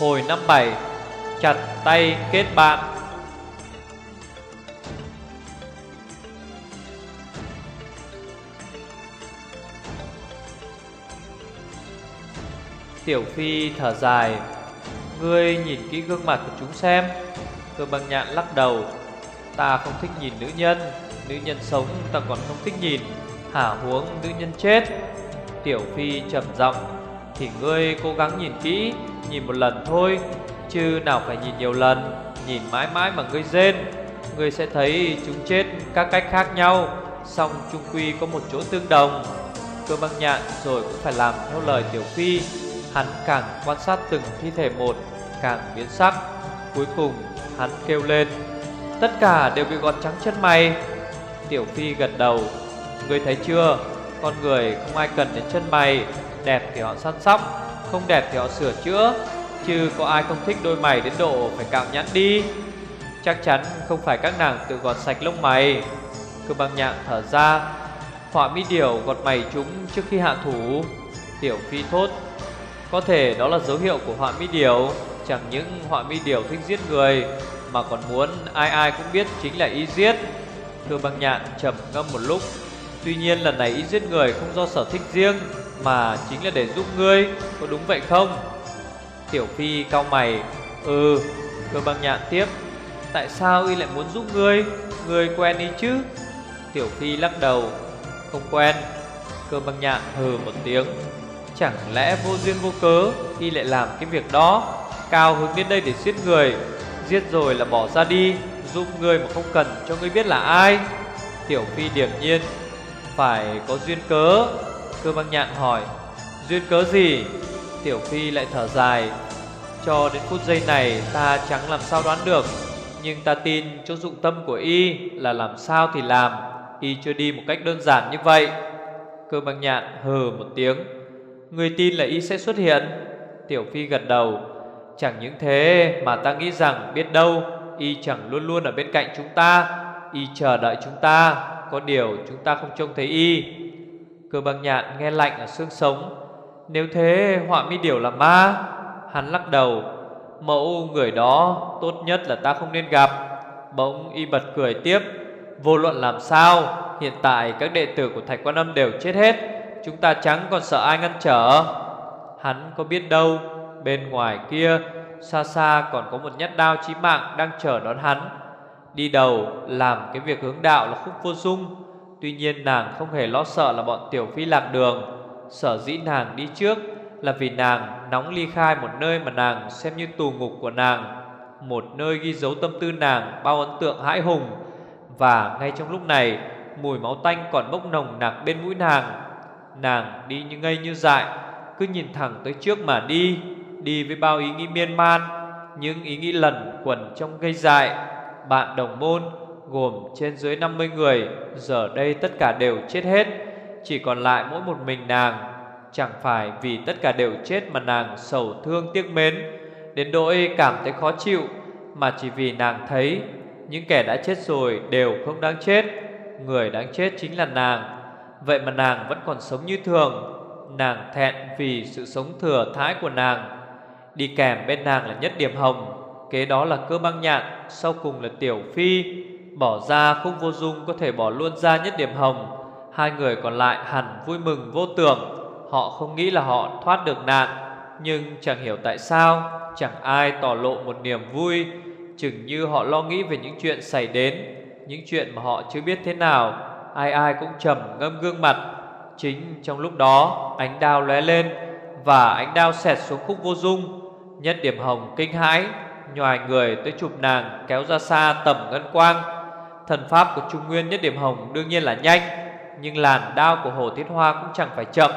Hồi năm bảy, Chặt tay kết bạn. Tiểu Phi thở dài, Ngươi nhìn kỹ gương mặt của chúng xem. Cơ băng nhạn lắc đầu, Ta không thích nhìn nữ nhân Nữ nhân sống ta còn không thích nhìn, Hả huống nữ nhân chết. Tiểu Phi trầm giọng, Thì ngươi cố gắng nhìn kỹ Nhìn một lần thôi, Chứ nào phải nhìn nhiều lần. Nhìn mãi mãi mà ngươi rên, Ngươi sẽ thấy chúng chết các cách khác nhau. Xong chung quy có một chỗ tương đồng. Cơ băng nhạn rồi cũng phải làm theo lời Tiểu Phi. Hắn càng quan sát từng thi thể một, Càng biến sắc. Cuối cùng, hắn kêu lên, Tất cả đều bị gọt trắng chân mày. Tiểu Phi gật đầu, Ngươi thấy chưa? Con người không ai cần đến chân mày, Đẹp thì họ săn sóc. Không đẹp thì họ sửa chữa, Chứ có ai không thích đôi mày đến độ phải cạo nhãn đi. Chắc chắn không phải các nàng tự gọt sạch lông mày. Cơ băng nhạn thở ra, Họa mi điểu gọt mày chúng trước khi hạ thủ, Tiểu Phi thốt. Có thể đó là dấu hiệu của họa mi điểu, Chẳng những họa mi điểu thích giết người, Mà còn muốn ai ai cũng biết chính là y giết. Thư băng nhạn trầm ngâm một lúc, Tuy nhiên lần này y giết người không do sở thích riêng mà chính là để giúp ngươi, Có đúng vậy không? Tiểu Phi cao mày. Ừ Cơ băng nhạn tiếp. Tại sao y lại muốn giúp ngươi? Ngươi quen y chứ? Tiểu Phi lắc đầu. Không quen. Cơ băng nhạn hừ một tiếng. Chẳng lẽ vô duyên vô cớ Y lại làm cái việc đó? Cao hướng đến đây để giết người. Giết rồi là bỏ ra đi. Giúp người mà không cần cho ngươi biết là ai. Tiểu Phi điểm nhiên. Phải có duyên cớ. Cơ băng nhạn hỏi, Duyên cớ gì? Tiểu Phi lại thở dài, Cho đến phút giây này ta chẳng làm sao đoán được, Nhưng ta tin chỗ dụng tâm của y Là làm sao thì làm, Y chưa đi một cách đơn giản như vậy. Cơ băng nhạn hừ một tiếng, Người tin là y sẽ xuất hiện. Tiểu Phi gật đầu, Chẳng những thế mà ta nghĩ rằng biết đâu, Y chẳng luôn luôn ở bên cạnh chúng ta, Y chờ đợi chúng ta, Có điều chúng ta không trông thấy Y. Cơ băng nhạn nghe lạnh ở xương sống. Nếu thế, họa mi điểu là ma? Hắn lắc đầu. Mẫu người đó, tốt nhất là ta không nên gặp. Bỗng y bật cười tiếp. Vô luận làm sao, Hiện tại các đệ tử của Thạch Quan Âm đều chết hết. Chúng ta chẳng còn sợ ai ngăn trở. Hắn có biết đâu, Bên ngoài kia, Xa xa còn có một nhát đao chí mạng Đang chờ đón hắn. Đi đầu, làm cái việc hướng đạo là khúc vô dung Tuy nhiên nàng không hề lo sợ là bọn tiểu phi lạc đường. Sở dĩ nàng đi trước Là vì nàng nóng ly khai một nơi mà nàng xem như tù ngục của nàng, Một nơi ghi dấu tâm tư nàng bao ấn tượng hãi hùng. Và ngay trong lúc này, Mùi máu tanh còn bốc nồng nặc bên mũi nàng. Nàng đi như ngây như dại, Cứ nhìn thẳng tới trước mà đi Đi với bao ý nghĩ miên man, Những ý nghĩ lẩn quẩn trong gây dại. Bạn đồng môn Gồm trên dưới 50 người, Giờ đây tất cả đều chết hết. Chỉ còn lại mỗi một mình nàng. Chẳng phải vì tất cả đều chết Mà nàng sầu thương tiếc mến. Đến nỗi cảm thấy khó chịu, Mà chỉ vì nàng thấy, Những kẻ đã chết rồi đều không đáng chết. Người đáng chết chính là nàng. Vậy mà nàng vẫn còn sống như thường. Nàng thẹn vì sự sống thừa thái của nàng. Đi kèm bên nàng là nhất điểm hồng, Kế đó là cơ băng nhạn, Sau cùng là tiểu phi. Bỏ ra khúc vô dung có thể bỏ luôn ra nhất điểm hồng. Hai người còn lại hẳn vui mừng vô tưởng. Họ không nghĩ là họ thoát được nạn, Nhưng chẳng hiểu tại sao, Chẳng ai tỏ lộ một niềm vui. Chừng như họ lo nghĩ về những chuyện xảy đến, Những chuyện mà họ chưa biết thế nào, Ai ai cũng trầm ngâm gương mặt. Chính trong lúc đó, Ánh đao lóe lên Và ánh đao xẹt xuống khúc vô dung. Nhất điểm hồng kinh hãi, Nhòi người tới chụp nàng Kéo ra xa tầm ngân quang. Thần pháp của Trung Nguyên nhất điểm hồng Đương nhiên là nhanh, Nhưng làn đao của Hồ Thiết Hoa cũng chẳng phải chậm,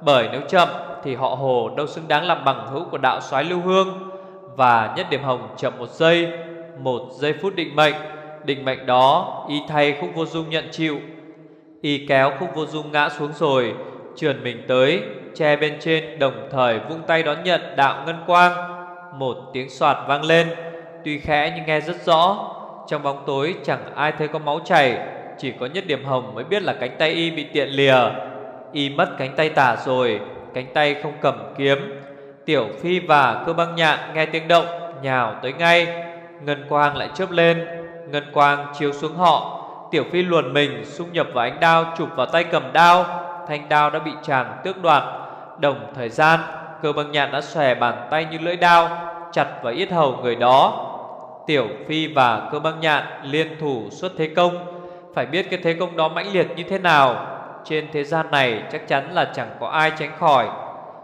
Bởi nếu chậm Thì họ Hồ đâu xứng đáng làm bằng hữu của đạo soái Lưu Hương. Và nhất điểm hồng chậm một giây Một giây phút định mệnh Định mệnh đó Y thay khúc vô dung nhận chịu. Y kéo khúc vô dung ngã xuống rồi, Trườn mình tới, Che bên trên đồng thời vung tay đón nhận đạo ngân quang. Một tiếng soạt vang lên, Tuy khẽ nhưng nghe rất rõ trong bóng tối, chẳng ai thấy có máu chảy, Chỉ có nhất điểm hồng mới biết là cánh tay y bị tiện lìa. Y mất cánh tay tả rồi, Cánh tay không cầm kiếm. Tiểu Phi và cơ băng nhạn nghe tiếng động, Nhào tới ngay. Ngân quang lại chớp lên, Ngân quang chiếu xuống họ. Tiểu Phi luồn mình, xung nhập vào ánh đao, Chụp vào tay cầm đao. Thanh đao đã bị chàng tước đoạt. Đồng thời gian, Cơ băng nhạn đã xòe bàn tay như lưỡi đao, Chặt vào yết hầu người đó. Tiểu Phi và cơ băng nhạn liên thủ xuất thế công. Phải biết cái thế công đó mãnh liệt như thế nào, Trên thế gian này chắc chắn là chẳng có ai tránh khỏi.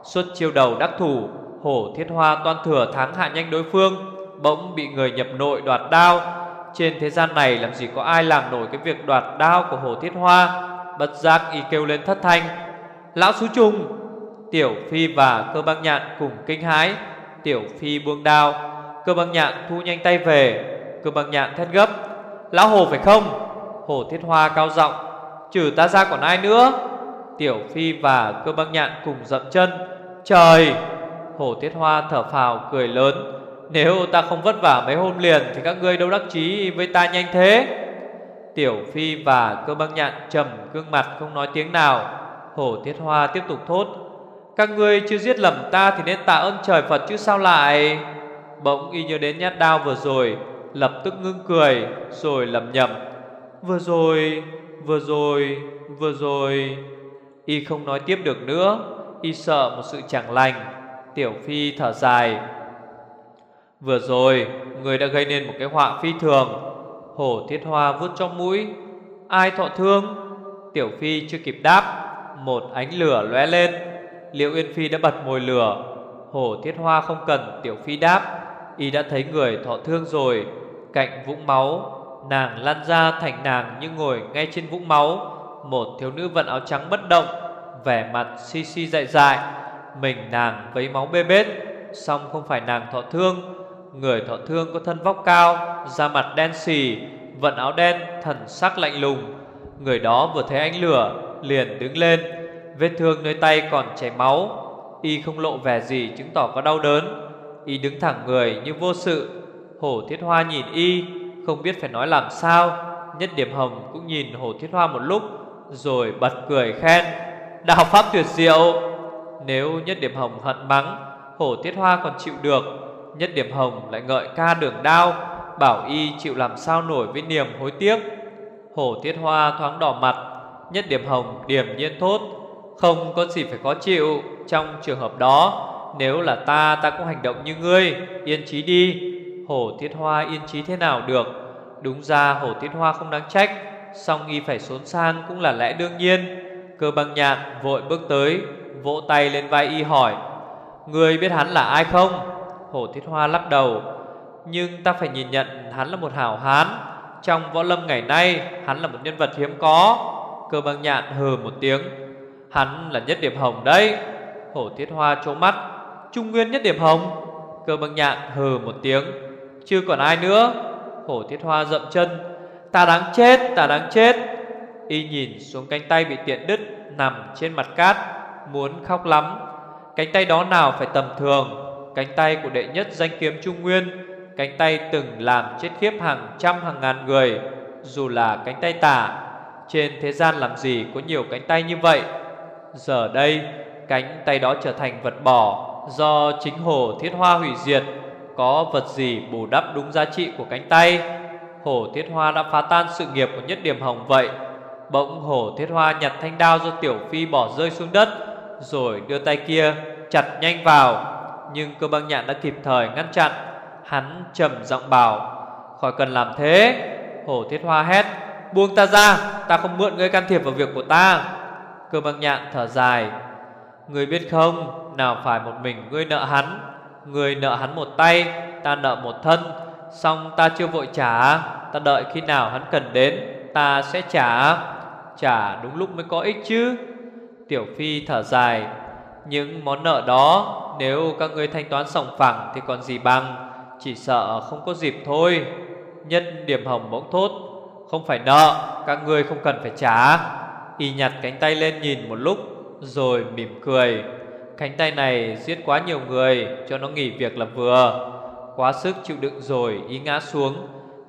Xuất chiêu đầu đắc thủ, Hổ thiết hoa toan thừa thắng hạ nhanh đối phương, Bỗng bị người nhập nội đoạt đao. Trên thế gian này làm gì có ai làm nổi cái việc đoạt đao của hổ thiết hoa. Bất giác y kêu lên thất thanh, Lão xú trùng! Tiểu Phi và cơ băng nhạn cùng kinh hãi. Tiểu Phi buông đao Cơ băng nhạn thu nhanh tay về. Cơ băng nhạn thét gấp. Lão hồ phải không? Hồ thiết hoa cao giọng. Trừ ta ra còn ai nữa? Tiểu Phi và cơ băng nhạn cùng dậm chân. Trời! Hồ thiết hoa thở phào, cười lớn. Nếu ta không vất vả mấy hôm liền Thì các ngươi đâu đắc chí với ta nhanh thế? Tiểu Phi và cơ băng nhạn trầm gương mặt không nói tiếng nào. Hồ thiết hoa tiếp tục thốt. Các ngươi chưa giết lầm ta Thì nên tạ ơn trời Phật chứ sao lại? Bỗng y nhớ đến nhát đao vừa rồi Lập tức ngưng cười Rồi lầm nhầm Vừa rồi, vừa rồi, vừa rồi. Y không nói tiếp được nữa Y sợ một sự chẳng lành. Tiểu Phi thở dài. Vừa rồi Người đã gây nên một cái họa phi thường. Hổ thiết hoa vút trong mũi. Ai thọ thương? Tiểu Phi chưa kịp đáp. Một ánh lửa lóe lên. Liệu Yên Phi đã bật mồi lửa. Hổ thiết hoa không cần, Tiểu Phi đáp. Y đã thấy người thọ thương rồi. Cạnh vũng máu, Nàng lăn ra thành nàng như ngồi ngay trên vũng máu. Một thiếu nữ vận áo trắng bất động, Vẻ mặt si si dại dại. Mình nàng vấy máu bê bết Xong không phải nàng thọ thương. Người thọ thương có thân vóc cao, Da mặt đen xì, Vận áo đen thần sắc lạnh lùng. Người đó vừa thấy ánh lửa, Liền đứng lên. Vết thương nơi tay còn chảy máu. Y không lộ vẻ gì chứng tỏ có đau đớn. Y đứng thẳng người như vô sự. Hổ thiết hoa nhìn Y, Không biết phải nói làm sao. Nhất điểm hồng cũng nhìn hổ thiết hoa một lúc, Rồi bật cười khen. Đạo pháp tuyệt diệu! Nếu nhất điểm hồng hận mắng, Hổ thiết hoa còn chịu được. Nhất điểm hồng lại ngợi ca đường đao, Bảo y chịu làm sao nổi với niềm hối tiếc. Hổ thiết hoa thoáng đỏ mặt, Nhất điểm hồng điềm nhiên thốt, Không có gì phải khó chịu. Trong trường hợp đó, nếu là ta ta cũng hành động như ngươi. Yên trí đi. Hổ thiết hoa yên trí thế nào được? Đúng ra hổ thiết hoa không đáng trách, Song y phải xốn sang cũng là lẽ đương nhiên. Cơ băng nhạn vội bước tới, Vỗ tay lên vai y hỏi, Ngươi biết hắn là ai không? Hổ thiết hoa lắc đầu, Nhưng ta phải nhìn nhận hắn là một hảo hán. Trong võ lâm ngày nay, Hắn là một nhân vật hiếm có. Cơ băng nhạn hừ một tiếng, Hắn là nhất điểm hồng đấy. Hổ thiết hoa trố mắt Trung Nguyên nhất điểm hồng. Cơ băng nhạn hừ một tiếng. Chưa còn ai nữa. Hổ thiết hoa dậm chân. Ta đáng chết, ta đáng chết. Y nhìn xuống cánh tay bị tiện đứt Nằm trên mặt cát Muốn khóc lắm. Cánh tay đó nào phải tầm thường? Cánh tay của đệ nhất danh kiếm Trung Nguyên Cánh tay từng làm chết khiếp hàng trăm hàng ngàn người. Dù là cánh tay tả Trên thế gian làm gì có nhiều cánh tay như vậy? Giờ đây Cánh tay đó trở thành vật bỏ Do chính hồ thiết hoa hủy diệt. Có vật gì bù đắp đúng giá trị của cánh tay? Hổ thiết hoa đã phá tan sự nghiệp của nhất điểm hồng vậy. Bỗng hổ thiết hoa nhặt thanh đao do tiểu phi bỏ rơi xuống đất, Rồi đưa tay kia chặt nhanh vào. Nhưng cơ băng nhạn đã kịp thời ngăn chặn. Hắn trầm giọng bảo, Khỏi cần làm thế. Hổ thiết hoa hét, Buông ta ra, Ta không mượn ngươi can thiệp vào việc của ta. Cơ băng nhạn thở dài Ngươi biết không, nào phải một mình ngươi nợ hắn, Ngươi nợ hắn một tay, Ta nợ một thân. Xong ta chưa vội trả, Ta đợi khi nào hắn cần đến, Ta sẽ trả. Trả đúng lúc mới có ích chứ. Tiểu Phi thở dài, Những món nợ đó, Nếu các ngươi thanh toán sòng phẳng Thì còn gì bằng, Chỉ sợ không có dịp thôi. Nhân điểm hồng bỗng thốt, Không phải nợ, Các ngươi không cần phải trả. Y nhặt cánh tay lên nhìn một lúc rồi mỉm cười. Cánh tay này giết quá nhiều người Cho nó nghỉ việc là vừa. Quá sức chịu đựng rồi ý ngã xuống.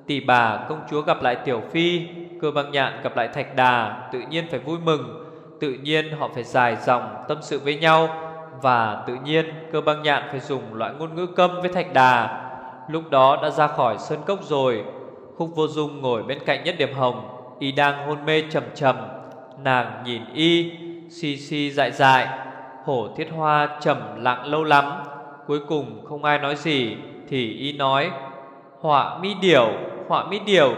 Tỷ bà công chúa gặp lại Tiểu Phi, Cơ băng nhạn gặp lại Thạch Đà, Tự nhiên phải vui mừng. Tự nhiên họ phải dài dòng tâm sự với nhau Và tự nhiên cơ băng nhạn phải dùng loại ngôn ngữ câm với thạch đà. Lúc đó đã ra khỏi sơn cốc rồi. Khúc vô dung ngồi bên cạnh nhất điểm hồng, Y đang hôn mê trầm trầm. Nàng nhìn y Si si dại dại, Hổ thiết hoa trầm lặng lâu lắm, Cuối cùng không ai nói gì, Thì y nói, Họa mi điểu Họa mi điểu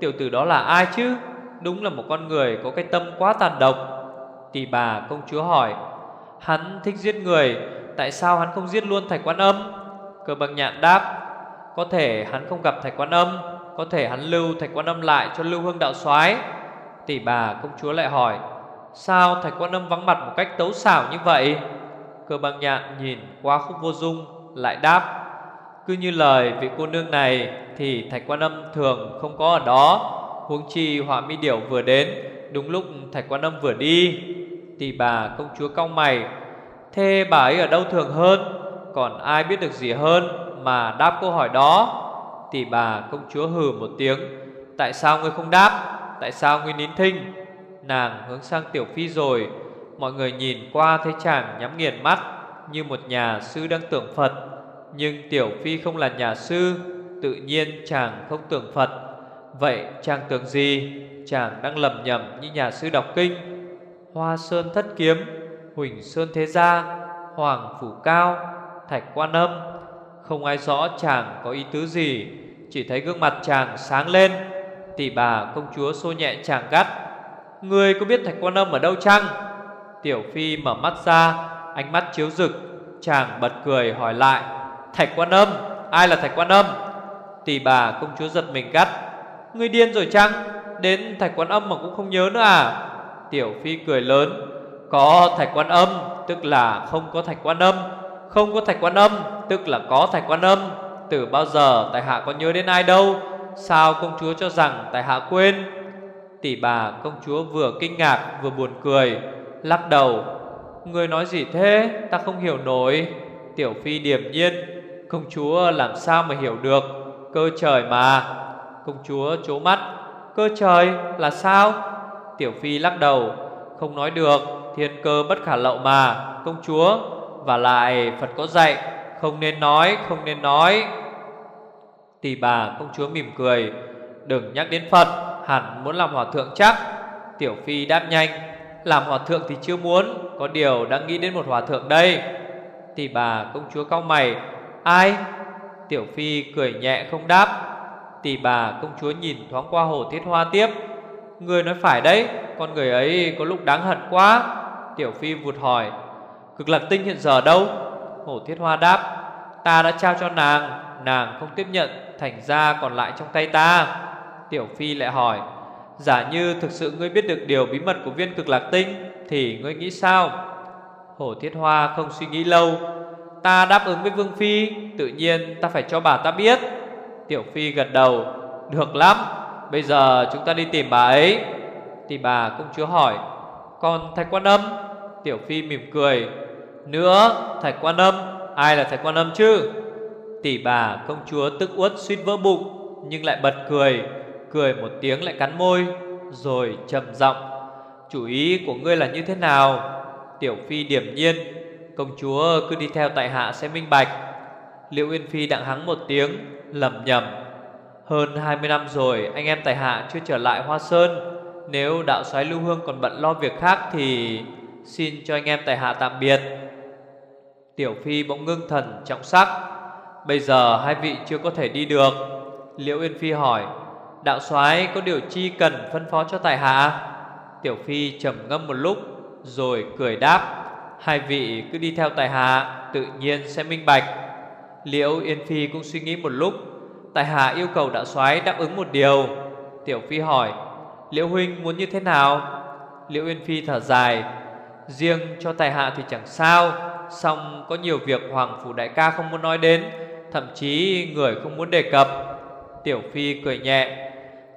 Tiểu tử đó là ai chứ? Đúng là một con người có cái tâm quá tàn độc. Tỷ bà công chúa hỏi, Hắn thích giết người, Tại sao hắn không giết luôn thạch quan âm? Cơ bằng nhạn đáp, Có thể hắn không gặp thạch quan âm, Có thể hắn lưu thạch quan âm lại cho lưu hương đạo soái. Tỷ bà công chúa lại hỏi Sao thạch quan âm vắng mặt một cách tấu xảo như vậy? Cơ băng nhạn nhìn qua khúc vô dung, Lại đáp, Cứ như lời vị cô nương này Thì thạch quan âm thường không có ở đó. Huống chi họa mi điểu vừa đến, Đúng lúc thạch quan âm vừa đi. Tỷ bà công chúa cong mày, Thế bà ấy ở đâu thường hơn? Còn ai biết được gì hơn Mà đáp câu hỏi đó? Tỷ bà công chúa hừ một tiếng, Tại sao ngươi không đáp? Tại sao ngươi nín thinh? Nàng hướng sang tiểu phi rồi. Mọi người nhìn qua thấy chàng nhắm nghiền mắt, Như một nhà sư đang tưởng Phật. Nhưng tiểu phi không là nhà sư, Tự nhiên chàng không tưởng Phật. Vậy chàng tưởng gì? Chàng đang lầm nhầm như nhà sư đọc kinh. Hoa sơn thất kiếm, Huỳnh sơn thế gia, Hoàng phủ cao, Thạch quan âm. Không ai rõ chàng có ý tứ gì, Chỉ thấy gương mặt chàng sáng lên. Tỷ bà công chúa xô nhẹ chàng gắt. Ngươi có biết thạch quan âm ở đâu chăng? Tiểu phi mở mắt ra, Ánh mắt chiếu rực, Chàng bật cười hỏi lại, Thạch quan âm, Ai là thạch quan âm? Tỷ bà công chúa giật mình gắt, Ngươi điên rồi chăng? Đến thạch quan âm mà cũng không nhớ nữa à? Tiểu phi cười lớn, Có thạch quan âm, Tức là không có thạch quan âm, Không có thạch quan âm, Tức là có thạch quan âm. Từ bao giờ tài hạ có nhớ đến ai đâu? Sao công chúa cho rằng tài hạ quên? Tỷ bà công chúa vừa kinh ngạc vừa buồn cười, Lắc đầu. Người nói gì thế? Ta không hiểu nổi. Tiểu phi điềm nhiên, Công chúa làm sao mà hiểu được? Cơ trời mà. Công chúa chố mắt. Cơ trời là sao? Tiểu phi lắc đầu. Không nói được, Thiên cơ bất khả lậu mà, Công chúa. Và lại Phật có dạy, Không nên nói, Không nên nói. Tỷ bà công chúa mỉm cười. Đừng nhắc đến Phật. Hẳn muốn làm hòa thượng chắc. Tiểu phi đáp nhanh, Làm hòa thượng thì chưa muốn, Có điều đang nghĩ đến một hòa thượng đây. Thì bà công chúa cao mày, Ai? Tiểu phi cười nhẹ không đáp. Tỷ bà công chúa nhìn thoáng qua hồ thiết hoa tiếp, Người nói phải đấy, Con người ấy có lúc đáng hận quá. Tiểu phi vụt hỏi, Cực lạc tinh hiện giờ đâu? Hồ thiết hoa đáp, Ta đã trao cho nàng Nàng không tiếp nhận, Thành ra còn lại trong tay ta. Tiểu phi lại hỏi, Giả như thực sự ngươi biết được điều bí mật của viên cực lạc tinh, Thì ngươi nghĩ sao? Hổ thiết hoa không suy nghĩ lâu, Ta đáp ứng với vương phi, Tự nhiên ta phải cho bà ta biết. Tiểu Phi gật đầu, Được lắm, Bây giờ chúng ta đi tìm bà ấy. Thì bà công chúa hỏi, Còn Thạch Quan Âm? Tiểu Phi mỉm cười, Nữa, Thạch Quan Âm, Ai là Thạch Quan Âm chứ? Tỷ bà công chúa tức uất suýt vỡ bụng, Nhưng lại bật cười Cười một tiếng lại cắn môi, Rồi trầm giọng, Chủ ý của ngươi là như thế nào? Tiểu Phi điểm nhiên, Công chúa cứ đi theo tại hạ sẽ minh bạch. Liệu Yên Phi đặng hắng một tiếng lầm nhầm Hơn 20 năm rồi, anh em tài hạ chưa trở lại Hoa Sơn. Nếu đạo soái Lưu Hương còn bận lo việc khác thì Xin cho anh em tài hạ tạm biệt. Tiểu Phi bỗng ngưng thần, trọng sắc, Bây giờ hai vị chưa có thể đi được. Liễu Yên Phi hỏi Đạo soái có điều chi cần phân phó cho tài hạ? Tiểu Phi trầm ngâm một lúc, Rồi cười đáp, Hai vị cứ đi theo tài hạ, Tự nhiên sẽ minh bạch. Liễu Yên Phi cũng suy nghĩ một lúc, tài hạ yêu cầu đạo soái đáp ứng một điều. Tiểu Phi hỏi, Liễu Huynh muốn như thế nào? Liễu Yên Phi thở dài, Riêng cho tài hạ thì chẳng sao Xong có nhiều việc Hoàng Phủ Đại ca không muốn nói đến, Thậm chí người không muốn đề cập. Tiểu Phi cười nhẹ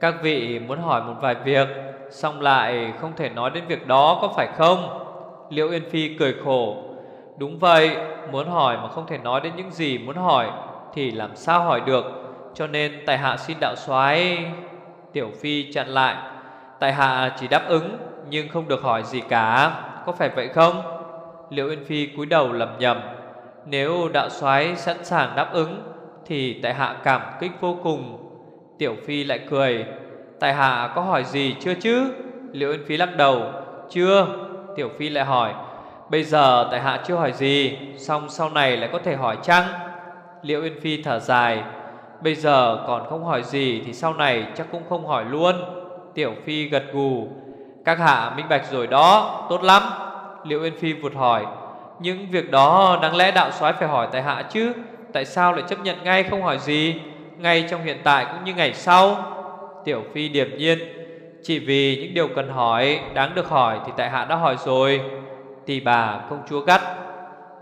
các vị muốn hỏi một vài việc, Xong lại không thể nói đến việc đó có phải không? Liễu Yên Phi cười khổ. Đúng vậy, Muốn hỏi mà không thể nói đến những gì muốn hỏi Thì làm sao hỏi được? Cho nên tại hạ xin đạo soái. Tiểu Phi chặn lại. Tại hạ chỉ đáp ứng, Nhưng không được hỏi gì cả. Có phải vậy không? Liệu Yên Phi cúi đầu lầm nhầm Nếu đạo soái sẵn sàng đáp ứng, Thì tại hạ cảm kích vô cùng. Tiểu Phi lại cười. Tài hạ có hỏi gì chưa chứ? Liệu Yên Phi lắc đầu. Chưa. Tiểu Phi lại hỏi. Bây giờ tại hạ chưa hỏi gì, Xong sau này lại có thể hỏi chăng? Liệu Yên Phi thở dài. Bây giờ còn không hỏi gì Thì sau này chắc cũng không hỏi luôn. Tiểu Phi gật gù. Các hạ minh bạch rồi đó, Tốt lắm. Liệu Yên Phi vụt hỏi. Những việc đó đáng lẽ đạo soái phải hỏi tại hạ chứ? Tại sao lại chấp nhận ngay không hỏi gì? Ngay trong hiện tại cũng như ngày sau. Tiểu Phi điềm nhiên, Chỉ vì những điều cần hỏi, Đáng được hỏi thì tại hạ đã hỏi rồi. Tỷ bà công chúa gắt,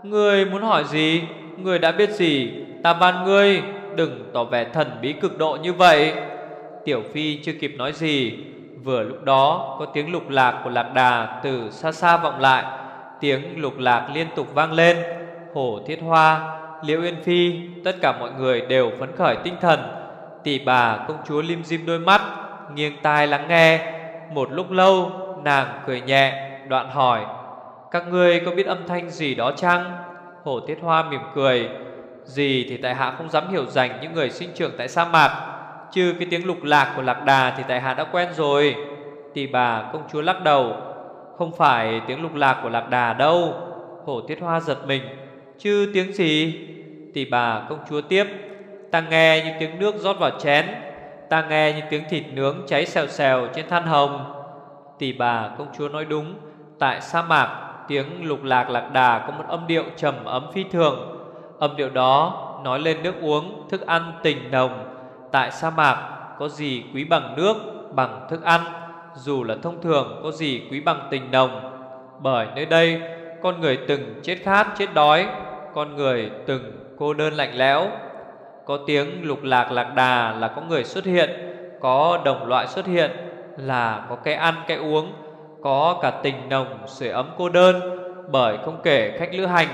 Ngươi muốn hỏi gì? Ngươi đã biết gì? Ta ban ngươi, Đừng tỏ vẻ thần bí cực độ như vậy. Tiểu Phi chưa kịp nói gì, Vừa lúc đó có tiếng lục lạc của lạc đà Từ xa xa vọng lại. Tiếng lục lạc liên tục vang lên. Hổ thiết hoa Liễu Yên Phi, Tất cả mọi người đều phấn khởi tinh thần. Tỷ bà công chúa lim dim đôi mắt, Nghiêng tai lắng nghe. Một lúc lâu, nàng cười nhẹ, Đoạn hỏi, Các ngươi có biết âm thanh gì đó chăng? Hổ Tiết Hoa mỉm cười, Gì thì tại hạ không dám hiểu dành Những người sinh trưởng tại sa mạc, Chứ cái tiếng lục lạc của lạc đà Thì tại hạ đã quen rồi. Tỷ bà công chúa lắc đầu, Không phải tiếng lục lạc của lạc đà đâu. Hổ Tiết Hoa giật mình, Chứ tiếng gì? Tỷ bà công chúa tiếp Ta nghe những tiếng nước rót vào chén Ta nghe những tiếng thịt nướng cháy xèo xèo trên than hồng. Tỷ bà công chúa nói đúng Tại sa mạc Tiếng lục lạc lạc đà có một âm điệu trầm ấm phi thường. Âm điệu đó nói lên nước uống, thức ăn tình nồng. Tại sa mạc có gì quý bằng nước, bằng thức ăn Dù là thông thường có gì quý bằng tình nồng. Bởi nơi đây con người từng chết khát, chết đói con người từng cô đơn lạnh lẽo. Có tiếng lục lạc lạc đà là có người xuất hiện, Có đồng loại xuất hiện là có cái ăn cái uống, có cả tình nồng sưởi ấm cô đơn. Bởi không kể khách lữ hành,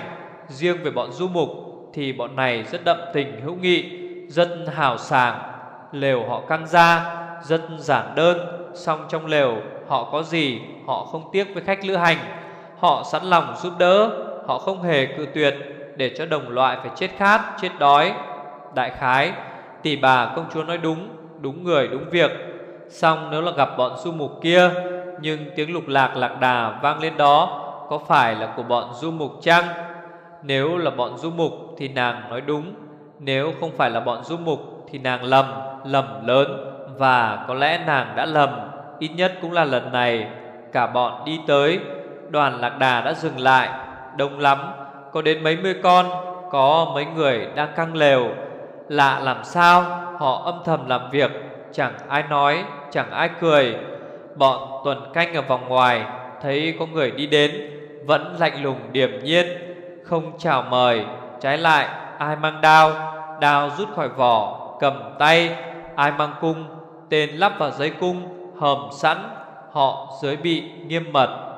riêng về bọn du mục thì bọn này rất đậm tình hữu nghị, rất hào sảng, lều họ căng ra, rất giản đơn. Song trong lều, họ có gì họ không tiếc với khách lữ hành. Họ sẵn lòng giúp đỡ, họ không hề cự tuyệt để cho đồng loại phải chết khát chết đói. Đại khái tỷ bà công chúa nói đúng đúng người đúng việc. Xong nếu là gặp bọn du mục kia Nhưng tiếng lục lạc lạc đà vang lên đó Có phải là của bọn du mục chăng? Nếu là bọn du mục Thì nàng nói đúng Nếu không phải là bọn du mục Thì nàng lầm, lầm lớn Và có lẽ nàng đã lầm. Ít nhất cũng là lần này Cả bọn đi tới Đoàn lạc đà đã dừng lại Đông lắm. Có đến mấy mươi con, Có mấy người đang căng lều. Lạ làm sao, Họ âm thầm làm việc, Chẳng ai nói, chẳng ai cười. Bọn tuần canh ở vòng ngoài, Thấy có người đi đến, Vẫn lạnh lùng điềm nhiên, Không chào mời. Trái lại, ai mang đao? Đao rút khỏi vỏ, Cầm tay. Ai mang cung? Tên lắp vào giấy cung Hầm sẵn, Họ dưới bị nghiêm mật.